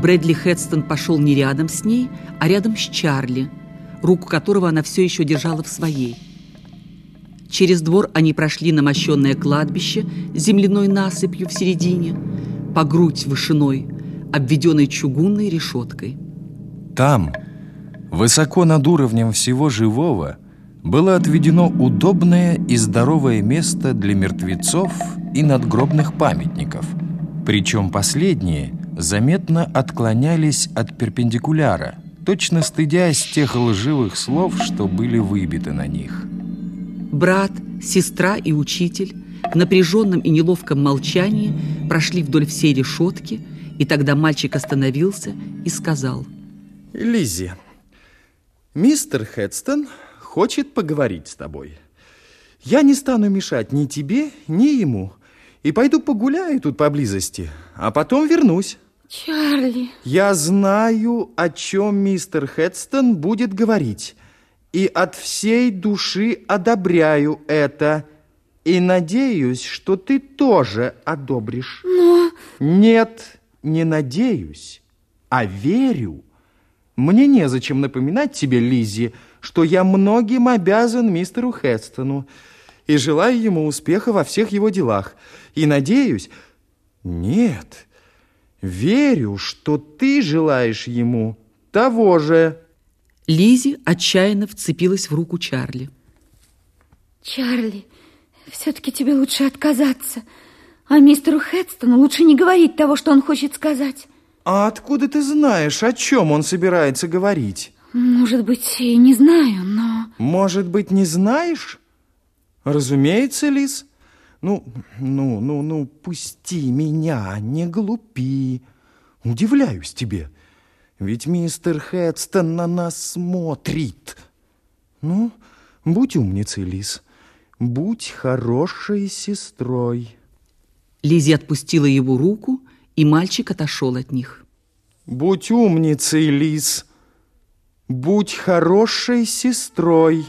Брэдли Хедстон пошел не рядом с ней, а рядом с Чарли, руку которого она все еще держала в своей. Через двор они прошли на мощенное кладбище с земляной насыпью в середине, по грудь вышиной, обведенной чугунной решеткой. Там, высоко над уровнем всего живого, было отведено удобное и здоровое место для мертвецов и надгробных памятников. Причем последние заметно отклонялись от перпендикуляра, точно стыдясь тех лживых слов, что были выбиты на них. Брат, сестра и учитель в напряженном и неловком молчании прошли вдоль всей решетки, и тогда мальчик остановился и сказал. Лиззи, мистер Хедстон хочет поговорить с тобой. Я не стану мешать ни тебе, ни ему. И пойду погуляю тут поблизости, а потом вернусь. Чарли. Я знаю, о чем мистер Хедстон будет говорить. И от всей души одобряю это. И надеюсь, что ты тоже одобришь. Но... Нет, не надеюсь, а верю. Мне незачем напоминать тебе, Лиззи, что я многим обязан мистеру Хедстону и желаю ему успеха во всех его делах. И надеюсь... Нет, верю, что ты желаешь ему того же. Лизи отчаянно вцепилась в руку Чарли. Чарли, все-таки тебе лучше отказаться. А мистеру Хедстону лучше не говорить того, что он хочет сказать. А откуда ты знаешь, о чем он собирается говорить? Может быть, и не знаю, но... Может быть, не знаешь? Разумеется, Лис. Ну, ну, ну, ну, пусти меня, не глупи. Удивляюсь тебе. Ведь мистер Хедстон на нас смотрит. Ну, будь умницей, Лис. Будь хорошей сестрой. Лизи отпустила его руку, и мальчик отошел от них. Будь умницей, Лис. Будь хорошей сестрой.